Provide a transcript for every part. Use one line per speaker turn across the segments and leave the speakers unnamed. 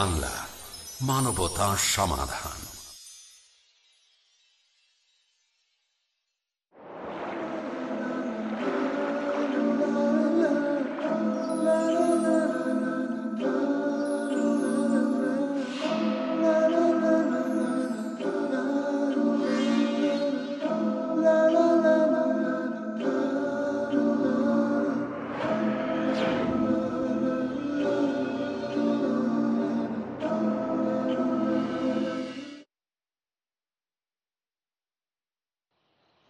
বাংলা মানবতা সমাধান।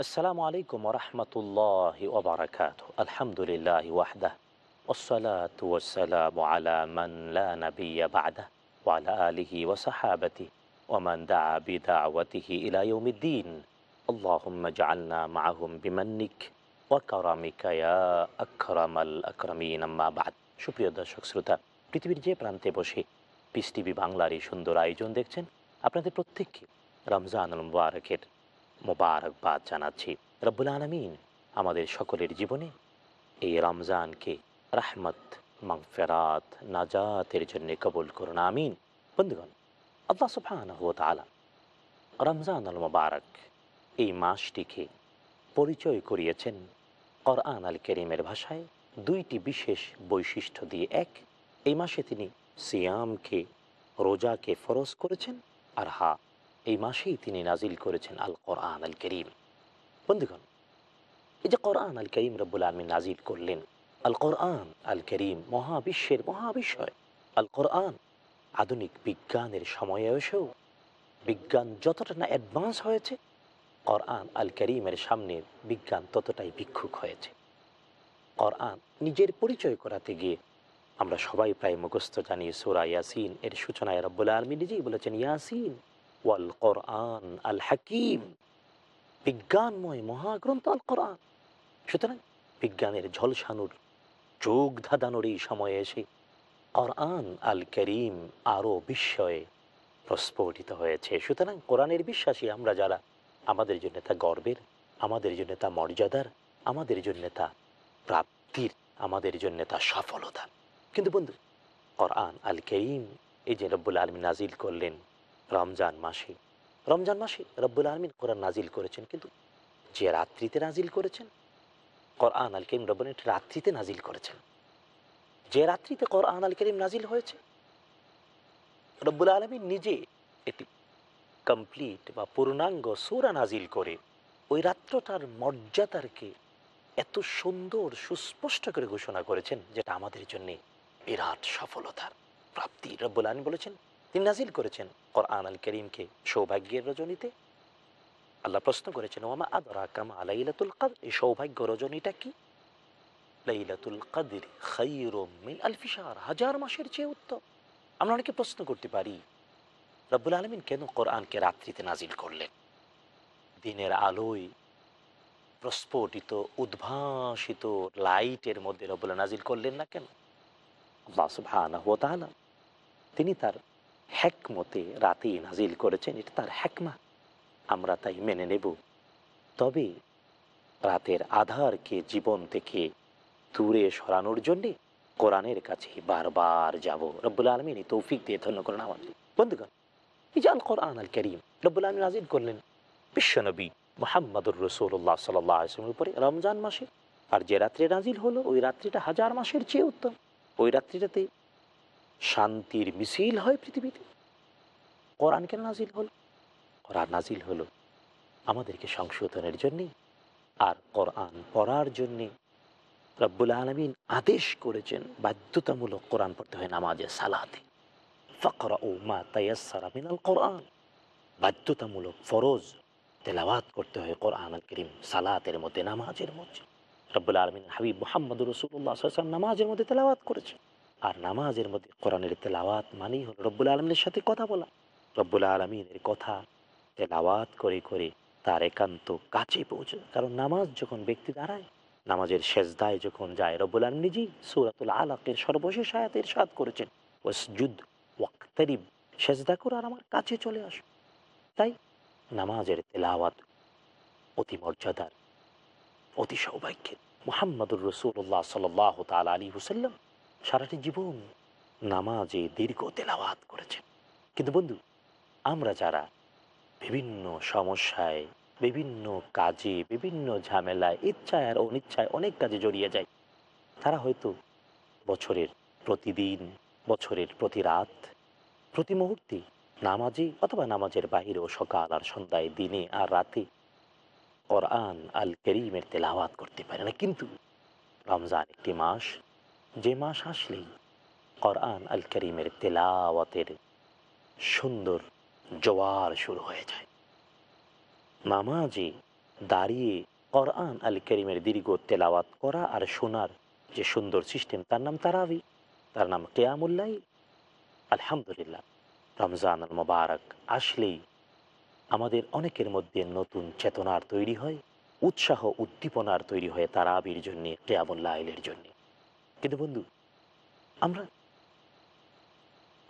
السلام عليكم ورحمة الله وبركاته الحمد لله وحده والصلاة والسلام على من لا نبي بعده وعلى آله وصحابته ومن دعا بدعوته إلى يوم الدين اللهم اجعلنا معهم بمنك وكرمك يا أكرم الأكرمين أما بعد সুপ্রিয় দর্শক শ্রোতা পৃথিবীর যে প্রান্তে বসে পিস টিভি বাংলার এই সুন্দর আয়োজন দেখছেন আপনাদের প্রত্যেককে রমজান মুবারকের মোবারকবাদ জানাচ্ছি। রব্বুল আলমিন আমাদের সকলের জীবনে এই রমজানকে রাহমত, মাগফেরাত, নাজাতের জন্য কবুল করুন, আমিন। বন্ধুগণ, আল্লাহ সুফান তালা রমজান আল মোবারক এই মাসটিকে পরিচয় করিয়েছেন করআন আল করিমের ভাষায় দুইটি বিশেষ বৈশিষ্ট্য দিয়ে। এক, এই মাসে তিনি সিয়ামকে, রোজাকে ফরজ করেছেন। আর হা এই মাসেই তিনি নাজিল করেছেন আল কোরআন আল করিম। বন্ধুগণ, এই যে কোরআন আল করিম রব্বুল আলমী নাজিল করলেন, আল কোরআন আল করিম মহাবিশ্বের মহাবিশ্বয় আল কোরআন আধুনিক বিজ্ঞানের সময়ে এসেও বিজ্ঞান যতটা না অ্যাডভান্স হয়েছে, কোরআন আল করিমের সামনে বিজ্ঞান ততটাই ভিক্ষুক হয়েছে। কোরআন নিজের পরিচয় করাতে গিয়ে আমরা সবাই প্রায় মুখস্থ জানি সুরা ইয়াসিন। এর সূচনায় রব্বুল আলমী নিজেই বলেছেন, ইয়াসিন ওয়াল কোরআন আল হাকিম। বিজ্ঞানময় মহাগ্রন্থ আল কোরআন। সুতরাং বিজ্ঞানের ঝলসানুর, চোখ ধাঁধানোর এই সময়ে এসে কোরআন আল করিম আরও বিস্ময়ে প্রস্ফুটিত হয়েছে। সুতরাং কোরআনের বিশ্বাসী আমরা যারা, আমাদের জন্য তা গর্বের, আমাদের জন্য তা মর্যাদার, আমাদের জন্য তা প্রাপ্তির, আমাদের জন্য তা সফলতা কিন্তু বন্ধু, কোরআন আল করিম এই যে রব্বুল আলমী নাজিল করলেন রমজান মাসে। রমজান মাসে রব্বুল আলমিন কোরআন নাজিল করেছেন, কিন্তু যে রাত্রিতে নাজিল করেছেন, কোরআন আল করিম রব্বুল রাত্রিতে নাজিল করেছেন। যে রাত্রিতে কোরআন আল করিম নাজিল হয়েছে, রব্বুল আলমিন নিজে এটি কমপ্লিট বা পূর্ণাঙ্গ সুরা নাজিল করে ওই রাত্রটার মর্যাদারকে এত সুন্দর, সুস্পষ্ট করে ঘোষণা করেছেন, যেটা আমাদের জন্যে বিরাট সফলতার প্রাপ্তি। রব্বুল আলম বলেছেন তিনি নাজিল করেছেন কোরআন আল করিমকে সৌভাগ্যের রজনীতে। আল্লাহ প্রশ্ন করেছেন ওমা আদরা কামা লাইলাতুল কাদ এই সৌভাগ্য রজনীটা কি? লাইলাতুল কাদির মিন আলফি শাহর, হাজার মাসের চেয়ে উত্তম। আমরা অনেকে প্রশ্ন করতে পারি, রব্বুল আলমিন কেন কোরআনকে রাত্রিতে নাজিল করলেন? দিনের আলোয় প্রস্ফুটিত, উদ্ভাসিত লাইটের মধ্যে রব্বুল নাজিল করলেন না কেন? আল্লাহ সুবহানাহু ওয়া তাআলা তিনি তার হ্যাকমতে রাতেই নাজিল করেছেন, এটা তার হ্যাকমা। আমরা তাই মেনে নেব। তবে রাতের আধারকে জীবন থেকে দূরে সরানোর জন্যে কোরআনের কাছে বারবার যাব। রব্বুল আলমিনী তৌফিক দিয়ে ধন্য করেন আমাদের বন্ধুগণ, এই যে আল কোরআন আল করিম রব্বুল আলমী নাজিল করলেন। বিশ্বনবী মোহাম্মদুর রসুল্লাহ সাল্লামের উপরে রমজান মাসে। আর যে রাত্রে নাজিল হলো, ওই রাত্রিটা হাজার মাসের চেয়ে উত্তম। ওই রাত্রিটাতে শান্তির মিছিল হয় পৃথিবীতে। কোরআন কেন নাজিল হলো? কোরআন নাজিল হলো আমাদেরকে সংশোধনের জন্যে আর কোরআন পড়ার জন্যে। রব্বুল আলমিন আদেশ করেছেন বাধ্যতামূলক কোরআন পড়তে হয় নামাজে, সালাতে। ফকর ও মা তাইয়াসারা মিনাল কোরআন। বাধ্যতামূলক ফরজ তেলাওয়াত করতে হয় কোরআন করিম, সালাতের মধ্যে, নামাজের মধ্যে। রব্বুল আলমিন হাবিব মোহাম্মদ রসুল্লাহ নামাজের মধ্যে তেলাওয়াত করেছে আর নামাজের মধ্যে কোরআনের তেলাওয়াত মানেই হল রব্বুল আলমিনের সাথে কথা বলা। রব্বুল আলমিনের কথা তেলাওয়াত করে করে তার একান্ত কাছে পৌঁছে কারণ নামাজ যখন ব্যক্তি দাঁড়ায়, নামাজের শেষদায় যখন যায়, রব্বুল আলম নিজেই সুরাতুল আলাকের সর্বশেষ আয়াতের সাদ করেছেন। ওয়াসজুদ ওয়াক্তারিব, সেজদা করে আর আমার কাছে চলে আসো। তাই নামাজের তেলাওয়াত অতি মর্যাদার অতি সৌভাগ্যের মোহাম্মদুর রসুল্লাহ সাল আলী হুসাল্লাম সারাটি জীবন নামাজে দীর্ঘ তেলাওয়াত করেছেন। কিন্তু বন্ধু, আমরা যারা বিভিন্ন সমস্যায়, বিভিন্ন কাজে, বিভিন্ন ঝামেলায়, ইচ্ছায় আর অনিচ্ছায় অনেক কাজে জড়িয়ে যায় তারা হয়তো বছরের প্রতিদিন, বছরের প্রতি রাত, প্রতি মুহূর্তে নামাজে অথবা নামাজের বাহিরেও সকাল আর সন্ধ্যায়, দিনে আর রাতে কোরআন আল করিমের তেলাওয়াত করতে পারে না। কিন্তু রমজান একটি মাস যে মাস আসলেই কোরআন আল করিমের তেলাওয়াতের সুন্দর জোয়ার শুরু হয়ে যায়। নামাজে দাঁড়িয়ে কোরআন আল করিমের দীর্ঘ তেলাওয়াত করা আর শোনার যে সুন্দর সিস্টেম, তার নাম তারাবি। তার নাম কেয়ামুল্লাই আলহামদুলিল্লাহ রমজান আল মোবারক আসলেই আমাদের অনেকের মধ্যে নতুন চেতনার তৈরি হয়, উৎসাহ, উদ্দীপনার তৈরি হয় তারাবির জন্যে কেয়ামুল্লাইলের জন্যে। কিন্তু বন্ধু, আমরা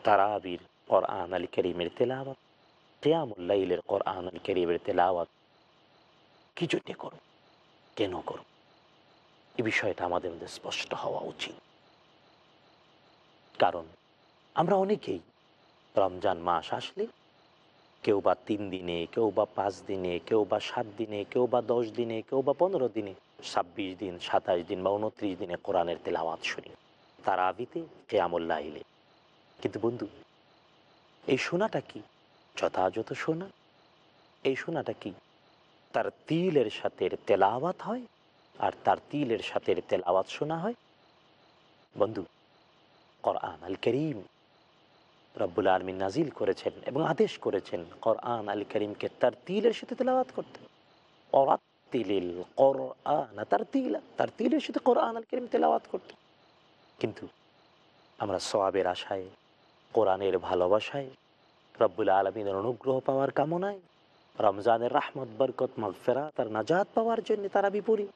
তারাবির কোরআন আল করিমের তেলাওয়াত কেয়ামুল্লাইলের কোরআন আল করিমের তেলাওয়াত কি জন্যে করো। কেন করো? এই বিষয়টা আমাদের মধ্যে স্পষ্ট হওয়া উচিত। কারণ আমরা অনেকেই রমজান মাস আসলে কেউ বা তিন দিনে, কেউ বা পাঁচ দিনে, কেউ বা সাত দিনে, কেউ বা দশ দিনে, কেউ বা পনেরো দিনে ছাব্বিশ দিন, সাতাশ দিন বা উনত্রিশ দিনে কোরআনের তেলাওয়াত শুনি। তারা আবিতে কেয়ামুল্লাহ এলে কিন্তু বন্ধু, এই শোনাটা কি যথাযথ শোনা? এই শোনাটা কি তার তিলের সাথে তেলাওয়াত হয় আর তার তিলের সাথে তেলাওয়াত শোনা হয়? বন্ধু, কোরআন আল করিম রব্বুল আলমিন নাজিল করেছেন এবং আদেশ করেছেন কোরআন আল করিমকে তার তিলের সাথে তেলাওয়াত করতে। তিলিল কোরআন তার তিল তার তিলের সাথে কোরআন আল করিম তেলাওয়াত করতে। কিন্তু আমরা সোয়াবের আশায়, কোরআনের ভালোবাসায়, রব্বুল আলমিনের অনুগ্রহ পাওয়ার কামনায়, রমজানের রাহমত, বরকত মাগফেরা তার নাজাত পাওয়ার জন্য তারা বিপরী।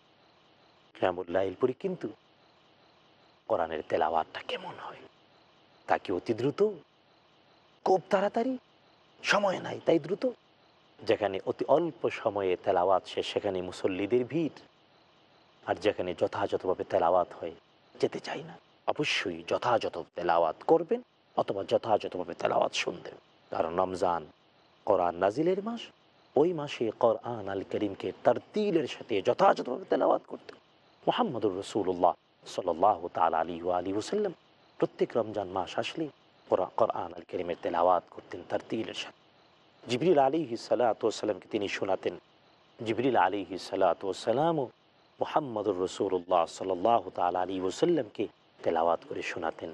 কেমুল্লাহিলপুরি কিন্তু কোরআনের তেলাওয়াতটা কেমন হয়? তা কি অতি দ্রুত? খুব তাড়াতাড়ি? সময় নাই তাই দ্রুত? যেখানে অতি অল্প সময়ে তেলাওয়াত শেষ, সেখানে মুসল্লিদের ভিড়। আর যেখানে যথাযথভাবে তেলাওয়াত হয়, যেতে চাই না। অবশ্যই যথাযথ তেলাওয়াত করবেন অথবা যথাযথভাবে তেলাওয়াত শুনবেন। কারণ রমজান কোরআন নাজিলের মাস, ওই মাসে কোরআন আল করিমকে তার তিলের সাথে যথাযথভাবে তেলাওয়াত করতে মোহাম্মদুর রসুল্লাহ সাল্লাহ তাল আলী আলী হুসাল্লাম প্রত্যেক রমজান মাস আসলে কোরআন আল করিমের তেলাওয়াত করতেন তার তিলের সাথে। জিবরিল আলী সালাতামকে তিনি শোনাতেন। জিবরিল আলী সালাতামও মোহাম্মদুর রসুল্লাহ সাল্লাহ তাল আলী ওসাল্লামকে তেলাওয়াত করে শোনাতেন।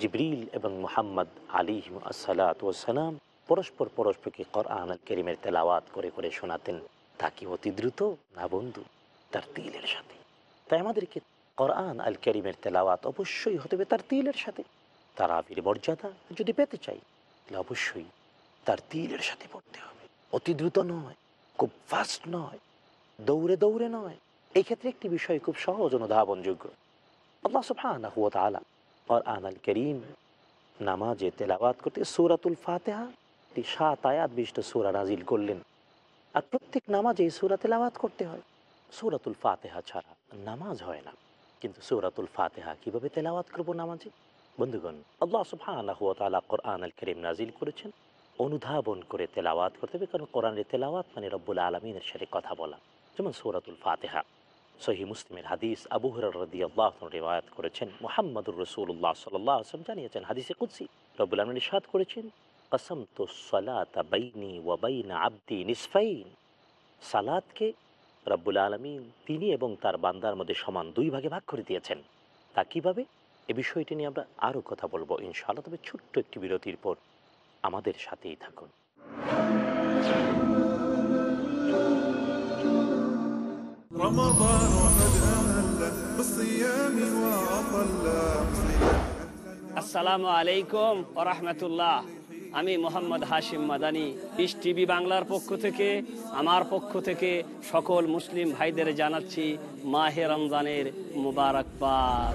জিবরিল এবং মোহাম্মদ আলী সালাতাম পরস্পর পরস্পরকে কোরআন করিমের তেলাওয়াত করে করে শোনাতেন। তা কি অতি দ্রুত না বন্ধু? তার তিলের সাথে। তাই আমাদেরকে কোরআন আল করিমের তেলাওয়াত অবশ্যই হতে হবে তার তিলের সাথে। তার আবির মর্যাদা যদি পেতে চাই, তাহলে অবশ্যই তার তিলের সাথে পড়তে হবে। অতি দ্রুত নয়, খুব ফাস্ট নয়, দৌড়ে দৌড়ে নয়। এই ক্ষেত্রে একটি বিষয় খুব সহজ অনুধাবনযোগ্য। করিম, নামাজে করতে ফাতিহা নাজিল করলেন। আর প্রত্যেক নামাজে করতে হয়। ফাতিহা ছাড়া নামাজ হয় না। কিন্তু ফাতিহা কীভাবে তেলাওয়াত করব নামাজে? বন্ধুগণ, আল্লাহ কোরআন আল কারীম নাজিল করেছেন। অনুধাবন করে তেলাওয়াত করতে হবে, কারণ কোরআনের তেলাওয়াত মানে রব্বুল আলমিনের সাথে কথা বলা। যেমন সৌরাতুল ফাতেহা। সহি মুসলিমের হাদিস আবু হরদি আল্লাহ রেওয়ায়ত করেছেন। মোহাম্মদুর রসুল্লাহ সাল্লাহ আসলাম জানিয়েছেন হাদিসে কুদ্সি। রব্বুল আলমিন সাদ করেছেন কসম তো সালাত আব্দি নিসফাইন। সালাদকে রব্বুল আলমিন তিনি এবং তার বান্দার মধ্যে সমান দুই ভাগে ভাগ করে দিয়েছেন। তা কীভাবে? এ বিষয়টি নিয়ে আমরা আরও কথা বলব ইনশাআল্লাহ। তবে ছোট্ট একটি বিরতির পর আমাদের সাথেই থাকুন।
আসসালামু আলাইকুম রাহমাতুল্লাহ। আমি মোহাম্মদ হাশিম মাদানি পিস টিভি বাংলার পক্ষ থেকে, আমার পক্ষ থেকে সকল মুসলিম ভাইদের জানাচ্ছি মাহে রমজানের মুবারকবাদ।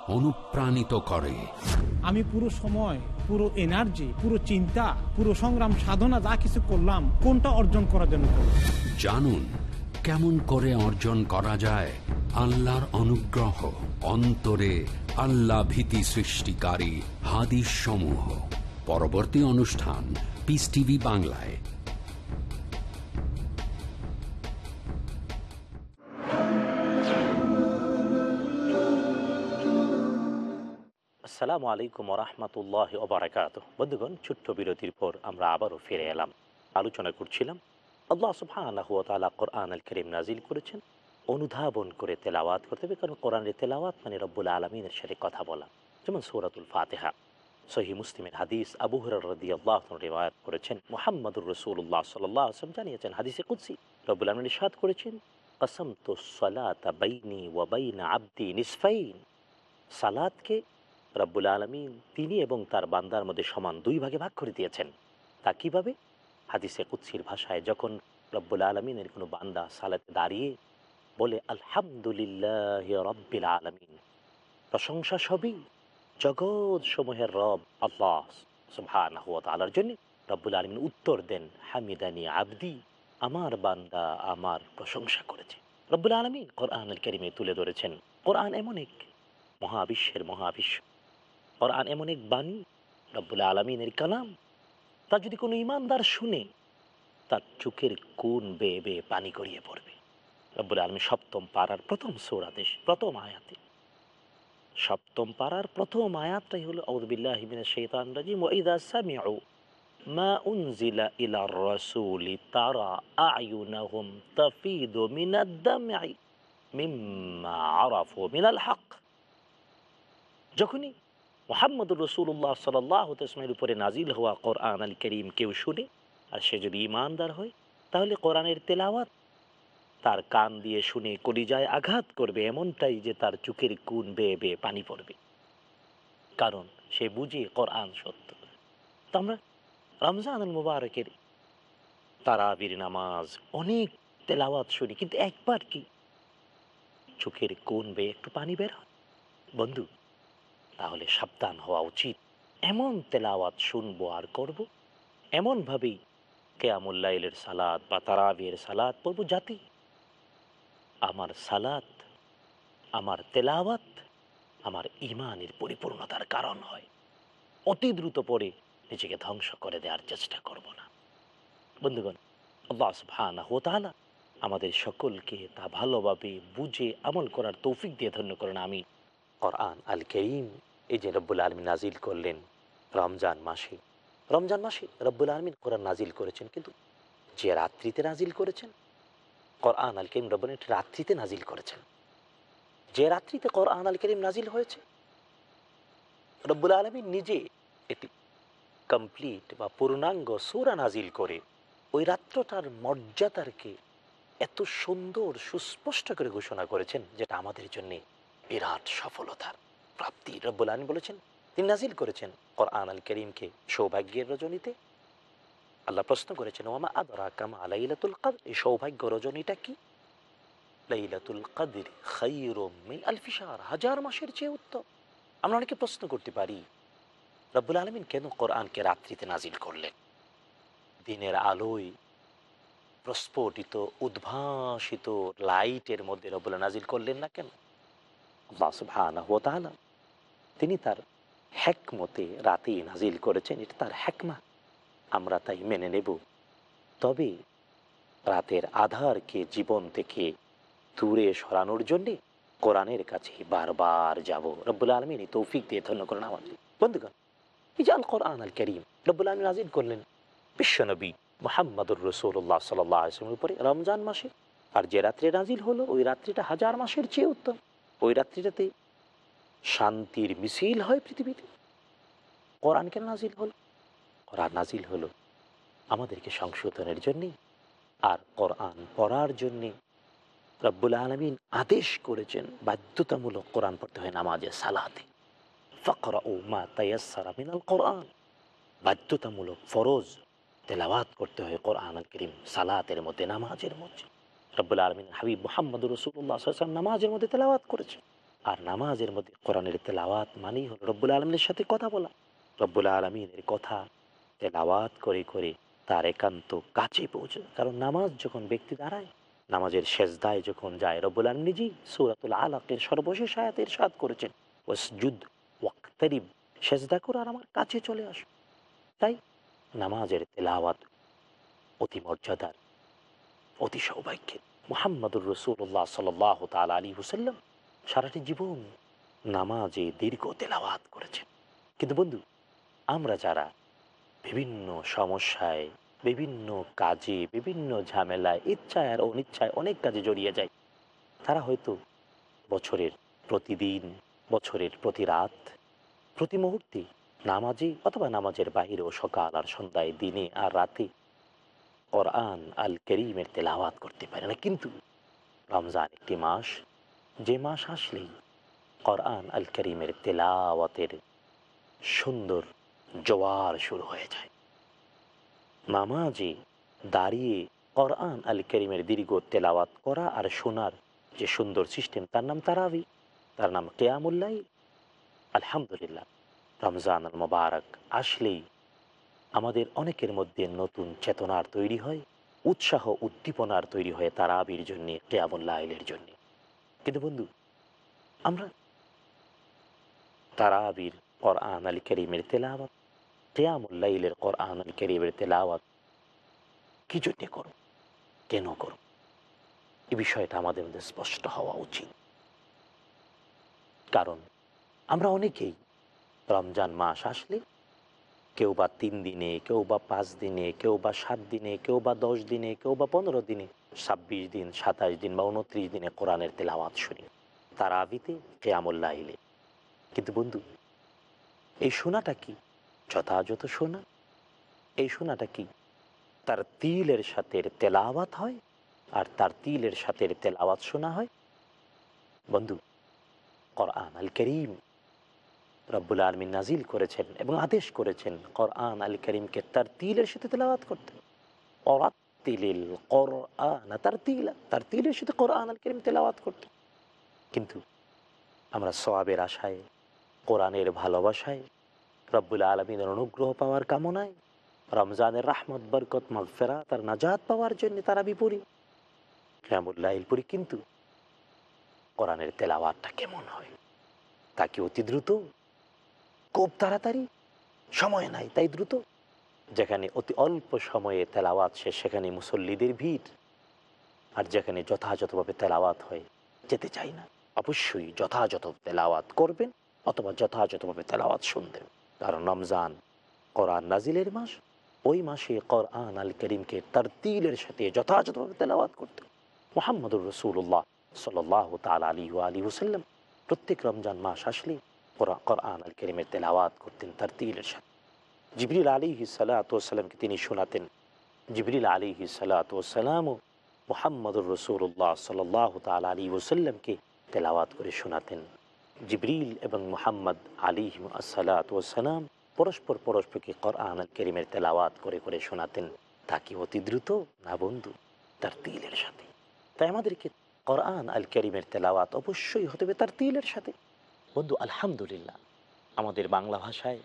অনুপ্রাণিত করে।
আমি পুরো সময় পুরো এনার্জি পুরো চিন্তা পুরো সংগ্রাম সাধনা যা কিছু করলাম কোনটা অর্জন করার জন্য
জানুন কেমন করে অর্জন করা যায় আল্লাহর অনুগ্রহ অন্তরে আল্লাহ ভীতি সৃষ্টিকারী হাদিস সমূহ। পরবর্তী অনুষ্ঠান পিস টিভি বাংলায়।
আসসালামু আলাইকুম রহমতুল্লাহ ওবরাকাত বন্ধুগণ, ছোট্ট বিরতির পর আমরা আবারও ফিরে এলাম। আলোচনা করছিলাম, আল্লাহ সুবহানাহু কোরআন আল করিম নাজিল করেছেন, অনুধাবন করে তেলাওয়াত করতে হবে, কারণ কোরআনের তেলাওয়াত মানে রব্বুল আলমিনের সাথে কথা বলা। যেমন সৌরাতুল ফাতেহা সহি মুসলিমের হাদিস আবু হুরার আল্লাহ রেওয়ায়ত করেছেন, মোহাম্মদুর রসুল্লাহ সাল্লাহ আসলাম জানিয়েছেন হাদিসে কুদ্সি, রব্বুল আলমিন ইরশাদ করেছেন কসম তো সালাত বাইনি ওয়া বাইনা আব্দি নিসফাইন। সালাদকে রব্বুল আলমিন তিনি এবং তার বান্দার মধ্যে সমান দুই ভাগে ভাগ করে দিয়েছেন। তা কীভাবে? হাদিসে কুৎসির ভাষায় যখন রব্বুল আলমিনের কোনো বান্দা সালাতে দাঁড়িয়ে বলে, আলহামদুলিল্লাহ রব্বিল আলমিন প্রশংসা সবই জগৎ সমূহের রব আল্লাহ তাআলার জন্য। রব্বুল আলমিন উত্তর দেন, হামিদানি আবদি, আমার বান্দা আমার প্রশংসা করেছে। রব্বুল আলমিন কোরআন করিমে তুলে ধরেছেন, কোরআন এমন এক মহাবিশ্বের মহাবিশ্ব। কোরআন এমন এক বাণী, রব্বুল আলমিনের কালাম। তা যদি কোনো ইমানদার শুনে, তার চোখের কোন বেয়ে বেয়ে পানি গড়িয়ে পড়বে। রব্বুল আলমী সপ্তম পাড়ার প্রথম সৌরাদেশ প্রথম আয়াতে। সপ্তম পাড়ার প্রথম আয়াতটাই হলো আউদবিল্লাহিমিনা শৈতান রাজিম ওয়াইদা সামিউ মা উনজিলা ইলা রাসূলি তারা আয়ুনাহুম তাফিদু মিনাদ দাম'i মিম্মা আরাফু মিনাল হক। যখনই মোহাম্মদুর রসুল্লাহ সাল্লাহ তসমের উপরে নাজিল হওয়া কোরআন আল করিম কেউ শুনে আর সে যদি ইমানদার হয়, তাহলে কোরআনের তেলাওয়াত তার কান দিয়ে শুনে কলিজায় আঘাত করবে এমনটাই যে তার চোখের কুন বেয়ে বেয়ে পানি পড়বে। কারণ সে বুঝে কোরআন সত্য। তো আমরা রমজান আল মুবারকের তারাবির নামাজ অনেক তেলাওয়াত শুনি, কিন্তু একবার কি চোখের কোন বেয়ে একটু পানি বের হয়? বন্ধু তাহলে সাবধান হওয়া উচিত। এমন তেলাওয়াত শুনব আর করব। এমনভাবেই কেয়ামুল্লাইলের সালাদ বা তারাবির সালাদ পড়ব যাতে আমার সালাত, আমার তেলাওয়াত, আমার ইমানের পরিপূর্ণতার কারণ হয়। অতি দ্রুত পরে নিজেকে ধ্বংস করে দেওয়ার চেষ্টা করব না। বন্ধুগণ, আল্লাহ ওয়া তাআলা আমাদের সকলকে তা ভালোভাবে বুঝে আমল করার তৌফিক দিয়ে ধন্য করেন। আমি কোরআন আল করিম এই যে রব্বুল আলমিন নাজিল করলেন রমজান মাসে। রমজান মাসে রব্বুল আলমিন কোরআন নাজিল করেছেন, কিন্তু যে রাত্রিতে নাজিল করেছেন, কোরআন আল করিম রব্বুল রাত্রিতে নাজিল করেছেন। যে রাত্রিতে কোরআন আল করিম নাজিল হয়েছে, রব্বুল আলমিন নিজে একটি কমপ্লিট বা পূর্ণাঙ্গ সুরা নাজিল করে ওই রাত্রটার মর্যাদারকে এত সুন্দর, সুস্পষ্ট করে ঘোষণা করেছেন, যেটা আমাদের জন্যে বিরাট সফলতার প্রাপ্তি রব্বুল আলম বলেছেন, তিনি নাজিল করেছেন কোরআন আল করিমকে সৌভাগ্যের রজনীতে। আল্লাহ প্রশ্ন করেছেন ওমা আদরা কামা লাইলাতুল কাদ এই সৌভাগ্য রজনীটা কি? লাইলাতুল কাদের খাইরুম মিন আলফি শাহর, হাজার মাসের চেয়ে উত্তম। আমরা অনেকে প্রশ্ন করতে পারি, রব্বুল আলমিন কেন কোরআনকে রাত্রিতে নাজিল করলেন? দিনের আলোয় প্রস্ফুটিত, উদ্ভাসিত লাইটের মধ্যে রব্বুল নাজিল করলেন না কেন? আল্লাহ তাআলা। তিনি তার হ্যাকমতে রাতেই নাজিল করেছেন, এটা তার হ্যাকমা আমরা তাই মেনে নেব। তবে রাতের আধারকে জীবন থেকে দূরে সরানোর জন্যে কোরআনের কাছে বারবার যাব। রব্বুল আলমিনী তৌফিক দিয়ে ধন্য করেন আমাদের বন্ধুগণ এই যে আল কোরআন আল করিম। রব্বুল আলমিন নাজিল করলেন বিশ্বনবী মোহাম্মদুর রসুল্লাহ সাল্লামের উপরে রমজান মাসে। আর যে রাত্রে নাজিল হলো, ওই রাত্রিটা হাজার মাসের চেয়ে উত্তম। ওই রাত্রিটাতে শান্তির মিছিল হয় পৃথিবীতে। কোরআন কেন নাজিল হলো? কোরআন নাজিল হলো আমাদেরকে সংশোধনের জন্যে আর কোরআন পড়ার জন্যে। রব্বুল আলমিন আদেশ করেছেন বাধ্যতামূলক কোরআন পড়তে হয় নামাজে, সালাতে। ফকরা ও মা তাইয়াসারা মিনাল কোরআন। বাধ্যতামূলক ফরজ তেলাওয়াত করতে হয় কোরআন করিম, সালাতের মধ্যে, নামাজের মধ্যে। রব্বুল আলমিন হাবিব মোহাম্মদ রসুল্লাহ নামাজের মধ্যে তেলাওয়াত করেছে। আর নামাজের মধ্যে কোরআনের তেলাওয়াত মানেই হলো রব্বুল আলমিনের সাথে কথা বলা। রব্বুল আলমিনের কথা তেলাওয়াত করে করে তার একান্ত কাছে পৌঁছে কারণ নামাজ যখন ব্যক্তি দাঁড়ায়, নামাজের শেষদায় যখন যায়, রব্বুল আলম নিজেই সৌরাতুল আলাকের সর্বশেষ আয়াতের সাদ করেছেন। ওয়াসজুদ ওয়াক্তারিব শেষদা করে আর আমার কাছে চলে আস। তাই নামাজের তেলাওয়াত অতি মর্যাদার, অতি সৌভাগ্যের। মোহাম্মদুর রসুল্লাহ সাল্লাহ তাল আলী হুসাল্লাম সারাটি জীবন নামাজে দীর্ঘ তেলাওয়াত করেছেন। কিন্তু বন্ধু, আমরা যারা বিভিন্ন সমস্যায়, বিভিন্ন কাজে, বিভিন্ন ঝামেলায়, ইচ্ছায় আর অনিচ্ছায় অনেক কাজে জড়িয়ে যায় তারা হয়তো বছরের প্রতিদিন, বছরের প্রতি রাত, প্রতি মুহূর্তে নামাজে অথবা নামাজের বাহিরেও সকাল আর সন্ধ্যায়, দিনে আর রাতে কোরআন আল করিমের তেলাওয়াত করতে পারে না। কিন্তু রমজান একটি মাস, যে মাস আসলেই কোরআন আল করিমের তেলাওয়াতের সুন্দর জোয়ার শুরু হয়ে যায়। নামাজে দাঁড়িয়ে কোরআন আল করিমের দীর্ঘ তেলাওয়াত করা আর শোনার যে সুন্দর সিস্টেম, তার নাম তারাবি। তার নাম কেয়ামুল্লাই আলহামদুলিল্লাহ রমজান আল মোবারক আসলেই আমাদের অনেকের মধ্যে নতুন চেতনার তৈরি হয়, উৎসাহ উদ্দীপনার তৈরি হয় তারাবির জন্যে কেয়ামুল্লাইলের জন্য। কিন্তু বন্ধু, আমরা তারাবির কোরআন আল করিমের তেলাওয়াত কেয়ামুল্লাইলের কোরআন আল করিমের তেলাওয়াত কি জন্যে করো কেন করো এই বিষয়টা আমাদের মধ্যে স্পষ্ট হওয়া উচিত। কারণ আমরা অনেকেই রমজান মাস আসলে কেউ বা তিন দিনে, কেউ বা পাঁচ দিনে, কেউ বা সাত দিনে, কেউ বা দশ দিনে, কেউ বা পনেরো দিনে, ছাব্বিশ দিন, সাতাশ দিন বা উনত্রিশ দিনে কোরআনের তেলাওয়াত শুনি। তারা আবিতে কেয়ামুল্লাহ এলে কিন্তু বন্ধু, এই শোনাটা কি যথাযথ শোনা? এই শোনাটা কি তার তিলের সাথে তেলাওয়াত হয় আর তার তিলের সাথে তেলাওয়াত শোনা হয়? বন্ধু, কোরআন আল করিম রব্বুল আলমিন নাজিল করেছেন এবং আদেশ করেছেন কোরআন আল করিমকে তার তিলের সাথে তেলাওয়াত করতে। তিলিল কোরআন তার তিল তার তিলের সাথে কোরআন আল করিম তেলাওয়াত করতে। কিন্তু আমরা সবাবের আশায়, কোরআনের ভালোবাসায়, রব্বুল আলমিনের অনুগ্রহ পাওয়ার কামনায়, রমজানের রাহমত, বরকত মাগফেরা তার নাজাত পাওয়ার জন্য তারা বিপরী। কেমুল্লাহ পরি কিন্তু কোরআনের তেলাওয়াতটা কেমন হয়? তা কি অতি দ্রুত? খুব তাড়াতাড়ি। সময় নাই, তাই দ্রুত। যেখানে অতি অল্প সময়ে তেলাওয়াত শেষ, সেখানে মুসল্লিদের ভিড়। আর যেখানে যথাযথভাবে তেলাওয়াত হয়, যেতে চাই না। অবশ্যই যথাযথ তেলাওয়াত করবেন, অথবা যথাযথভাবে তেলাওয়াত শুনবেন। কারণ রমজান, কোরআন নাজিলের মাস, ওই মাসে কোরআন আল করিমকে তার তিলের সাথে যথাযথভাবে তেলাওয়াত করতে। মোহাম্মদুর রসুল্লাহ সাল্লাহ তাল আলী আলী হুসাল্লাম প্রত্যেক রমজান মাস আসলে কোরআন আল করিমের তেলাওয়াত করতেন তার তিলের সাথে জিবরিল আলী সালাতামকে তিনি শোনাতেন জিবরিল আলী সালাতামও মোহাম্মদুর রসুল্লাহ সাল্লাহ তাল আলী ওসাল্লামকে তেলাওয়াত করে শোনাতেন জিবরিল এবং মোহাম্মদ আলী সালাতাম পরস্পর পরস্পরকে কোরআন আল করিমের তেলাওয়াত করে করে শোনাতেন তা অতি দ্রুত না বন্ধু তার তিলের সাথে তাই আমাদেরকে কোরআন আল করিমের তেলাওয়াত অবশ্যই হতে হবে তার তিলের সাথে বন্ধু, আলহামদুলিল্লাহ। আমাদের বাংলা ভাষায়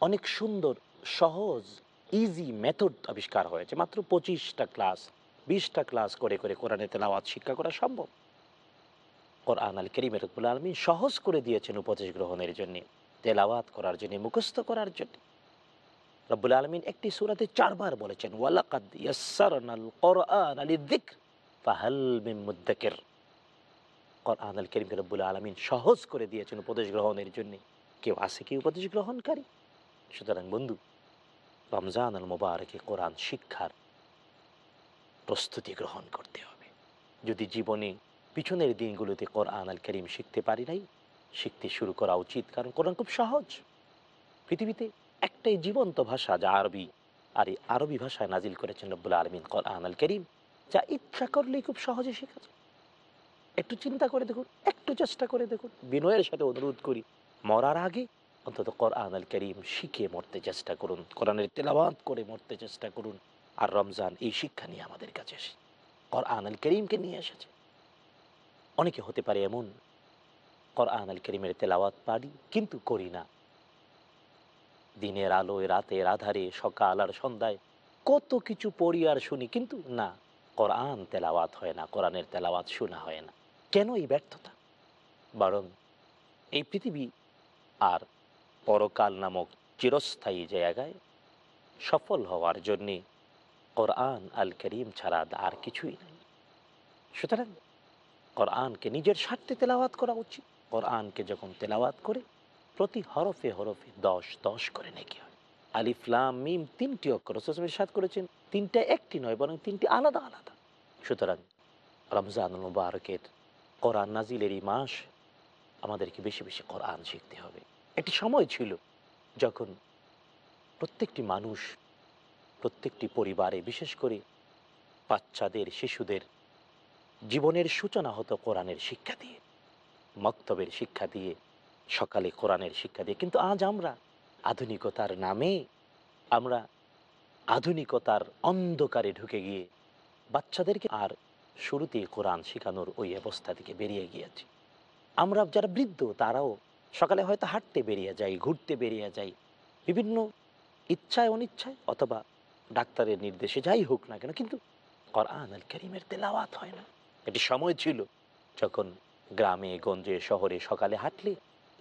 অনেক সুন্দর, সহজ ইজি মেথড আবিষ্কার হয়েছে। মাত্র পঁচিশটা ক্লাস বিশটা ক্লাস করে করে কোরআনে তেলাওয়াত শিক্ষা করা সম্ভব। কোরআন আল করিমের রব্বুল আলমী সহজ করে দিয়েছেন উপদেশ গ্রহণের জন্য, তেলাওয়াত করার জন্য, মুখস্থ করার জন্য। রব্বুল আলমিন একটি সুরাতে চারবার বলেছেন, ওয়ালাকাদ ইয়াসসারনাল কোরআন আলি যিকর ফাহাল মুদ্দাকির। কোরআন আল করিমকে রব্বুল আলমিন সহজ করে দিয়েছেন উপদেশ গ্রহণের জন্য। কেউ আছে কি উপদেশ গ্রহণকারী? সুতরাং বন্ধু, রমজান আল মোবারকে কোরআন শিক্ষার প্রস্তুতি গ্রহণ করতে হবে। যদি জীবনে পিছনের দিনগুলোতে কোরআন আল করিম শিখতে পারি নাই, শিখতে শুরু করা উচিত, কারণ কোরআন খুব সহজ। পৃথিবীতে একটাই জীবন্ত ভাষা, যা আরবি, আর এই আরবি ভাষায় নাজিল করেছেন রব্বুল আলমিন কোরআন আল করিম, যা ইচ্ছা করলেই খুব সহজে শেখা যায়। একটু চিন্তা করে দেখুন, একটু চেষ্টা করে দেখুন। বিনয়ের সাথে অনুরোধ করি, মরার আগে অন্তত কোরআন আল করিম শিখে মরতে চেষ্টা করুন, কোরআনের তেলাবাদ করে মরতে চেষ্টা করুন, আর রমজান এই শিক্ষা নিয়ে আমাদের কাছে এসে কোরআন আল করিমকে নিয়ে এসেছে। অনেকে হতে পারে এমন, কোরআন আল করিমের তেলাওয়াত পারি, কিন্তু করি না। দিনের আলোয়, রাতের আধারে, সকাল আর সন্ধ্যায় কত কিছু পড়ি আর শুনি, কিন্তু না, কোরআন তেলাওয়াত হয় না, কোরআনের তেলাওয়াত শোনা হয় না। কেন এই ব্যর্থতা? বরং এই পৃথিবী আর পরকাল নামক চিরস্থায়ী জায়গায় সফল হওয়ার জন্যে কোরআন আল করিম ছাড়া আর কিছুই নেই। সুতরাং কোরআনকে নিজের স্বার্থে তেলাওয়াত করা উচিত। কোরআনকে যখন তেলাওয়াত করে, প্রতি হরফে হরফে দশ দশ করে নাকি হয়। আলিফলাম মিম তিনটি অক্ষর রসমের সাথ করেছেন। তিনটা একটি নয়, বরং তিনটি আলাদা আলাদা। সুতরাং রমজান মুবারকের কোরআন নাজিলের এই মাস আমাদেরকে বেশি বেশি কোরআন শিখতে হবে। একটি সময় ছিল যখন প্রত্যেকটি মানুষ, প্রত্যেকটি পরিবারে, বিশেষ করে বাচ্চাদের, শিশুদের জীবনের সূচনা হতো কোরআনের শিক্ষা দিয়ে, মক্তবের শিক্ষা দিয়ে, সকালে কোরআনের শিক্ষা দিয়ে। কিন্তু আজ আমরা আধুনিকতার নামে, আমরা আধুনিকতার অন্ধকারে ঢুকে গিয়ে বাচ্চাদেরকে আর শুরুতেই কোরআন শেখানোর ওই অবস্থা থেকে বেরিয়ে গিয়েছি। আমরা যারা বৃদ্ধ, তারাও সকালে হয়তো হাঁটতে বেরিয়ে যাই, ঘুরতে বেরিয়ে যাই। বিভিন্ন ইচ্ছায় অনিচ্ছায় অথবা ডাক্তারের নির্দেশে যাই হোক না কেন, কিন্তু কোরআন আল করিমের তেলাওয়াত হয় না। এটি সময় ছিল যখন গ্রামে, গঞ্জে, শহরে সকালে হাঁটলে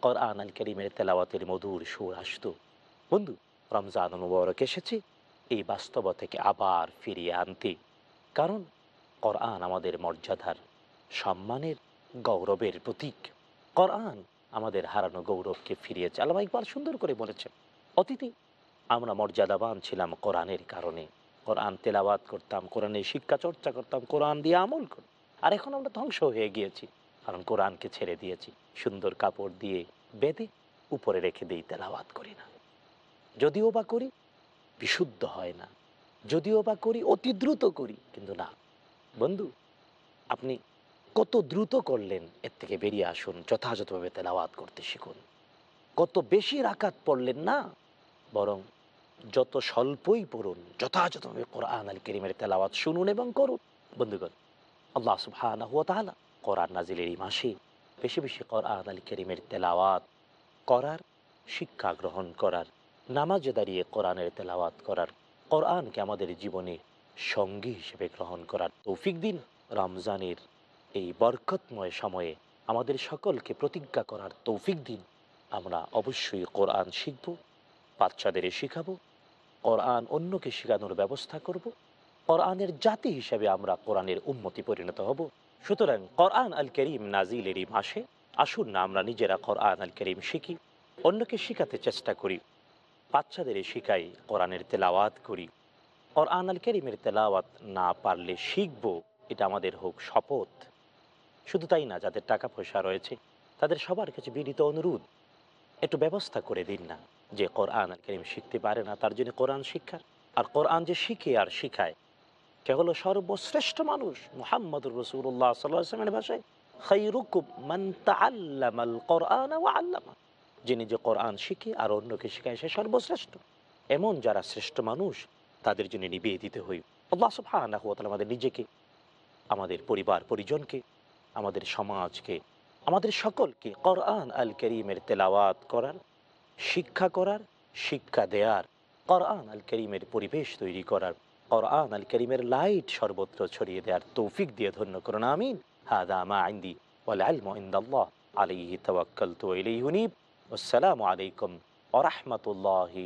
কোরআন আল করিমের তেলাওয়াতের মধুর সুর আসত। বন্ধু, রমজান মুবারক এসেছে, এই বাস্তব থেকে আবার ফিরিয়ে আনতে। কারণ কোরআন আমাদের মর্যাদার সম্মানের গৌরবের প্রতীক। কোরআন আমাদের হারানো গৌরবকে ফিরিয়েছে। আল্লাহ ইকবাল সুন্দর করে বলেছেন, অতীতে আমরা মর্যাদাবান ছিলাম কোরআনের কারণে। কোরআন তেলাবাদ করতাম, কোরআনের শিক্ষা চর্চা করতাম, কোরআন দিয়ে আমল করতাম আর এখন আমরা ধ্বংস হয়ে গিয়েছি, কারণ কোরআনকে ছেড়ে দিয়েছি। সুন্দর কাপড় দিয়ে বেঁধে উপরে রেখে দিই, তেলাওয়াত করি না। যদিও বা করি, বিশুদ্ধ হয় না। যদিও বা করি, অতি দ্রুত করি, কিন্তু না। বন্ধু, আপনি কত দ্রুত করলেন এর থেকে বেরিয়ে আসুন, যথাযথভাবে তেলাওয়াত করতে শিখুন। কত বেশি রাকাত পড়লেন না, বরং যত স্বল্পই পড়ুন, যথাযথভাবে কোরআন আল করিমের তেলাওয়াত শুনুন এবং করুন। বন্ধুগণ, আল্লাহ তাআলা কোরআন নাজিলের এই মাসে বেশি বেশি কোরআন আল করিমের তেলাওয়াত করার, শিক্ষা গ্রহণ করার, নামাজে দাঁড়িয়ে কোরআনের তেলাওয়াত করার, কোরআনকে আমাদের জীবনে সঙ্গী হিসেবে গ্রহণ করার তৌফিক দিন রমজানের এই বরকতময় সময়ে আমাদের সকলকে প্রতিজ্ঞা করার তৌফিক দিন। আমরা অবশ্যই কোরআন শিখব, বাচ্চাদের শিখাবো, কোরআন অন্যকে শেখানোর ব্যবস্থা করব, কোরআনের জাতি হিসেবে আমরা কোরআনের উন্মতি পরিণত হব। সুতরাং কোরআন আল করিম নাজিলের এই মাসে আসুন না, আমরা নিজেরা কোরআন আল করিম শিখি, অন্যকে শেখাতে চেষ্টা করি, বাচ্চাদের শিখাই কোরআনের তেলাওয়াত করি। কোরআন আল করিমের তেলাওয়াত না পারলে শিখব, এটা আমাদের হোক শপথ। শুধু তাই না, যাদের টাকা পয়সা রয়েছে, তাদের সবার কাছে বিনীত অনুরোধ, একটু ব্যবস্থা করে দিন না যে কোরআন আল করিম শিখতে পারে না, তার জন্য কোরআন শিক্ষা আর কোরআন যে শিখে আর শিখায় কে হলো সর্বশ্রেষ্ঠ মানুষ মুহাম্মদুর রসুল্লাহ সাল্লামের ভাষায়। কোরআন যিনি যে কোরআন শিখে আর অন্যকে শিখায়, সে সর্বশ্রেষ্ঠ। এমন যারা শ্রেষ্ঠ মানুষ তাদের জন্য নিবেদিত হই আল্লাহ সুবহানাহু ওয়া তাআলা আমাদের নিজেকে, আমাদের পরিবার, পরিজনকে, আমাদের সমাজকে, আমাদের সকলকে কোরআন আল করিমের তেলাওয়াত করার, শিক্ষা করার, শিক্ষা দেয়ার, কোরআন আল করিমের পরিবেশ তৈরি করার, কোরআন আল করিমের লাইট সর্বত্র ছড়িয়ে দেওয়ার তৌফিক দিয়ে ধন্য করুন, আমিন। হাদা মা আইন্দি ওয়াল ইলমু ইনদাল্লাহ আলাইহি তাওয়াক্কালতু ওয়া ইলাইহি উনীব। আসসালামু আলাইকুম ওয়া রাহমাতুল্লাহি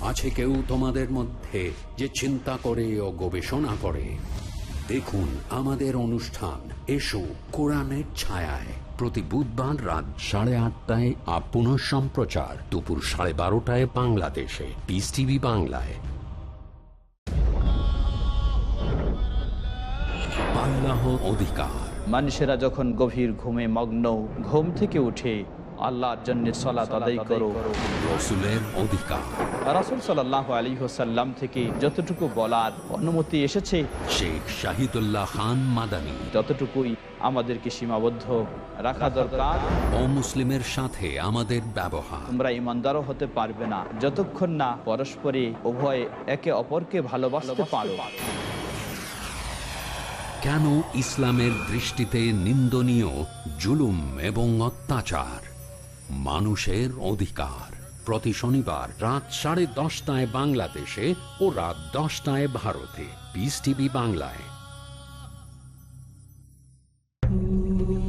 আছে কেউ তোমাদের মধ্যে যে চিন্তা করে ও গবেষণা করে? দেখুন আমাদের অনুষ্ঠান। এসো কোরআনের ছায়ায়। প্রতি বুধবার রাত সাড়ে আটটায় আপ পুনঃ সম্প্রচার। দুপুর সাড়ে বারোটায় বাংলাদেশে। পিস টিভি বাংলায়। আল্লাহ অধিকার।
মানুষেরা যখন গভীর ঘুমে মগ্ন, ঘুম থেকে উঠে আল্লাহর জন্য সলাত আদায় করো।
রসুলের অধিকার।
রাসুল সাল্লাহ আলী হোসাল্লাম থেকে যতটুকু বলার অনুমতি এসেছে
শেখ শাহিদুল্লাহ খান মাদানী।
ততটুকুই আমাদেরকে সীমাবদ্ধ রাখা দরকার
ও মুসলিমের সাথে আমাদের ব্যবহার।
তোমরা ইমানদারও হতে পারবে না যতক্ষণ না পরস্পরে উভয়ে একে অপরকে ভালোবাসতে পারো।
কেন ইসলামের দৃষ্টিতে নিন্দনীয় জুলুম এবং অত্যাচার? মানুষের অধিকার। প্রতি শনিবার রাত সাড়ে দশটায় বাংলাদেশে ও রাত দশটায় ভারতে। পিস টিভি বাংলায়।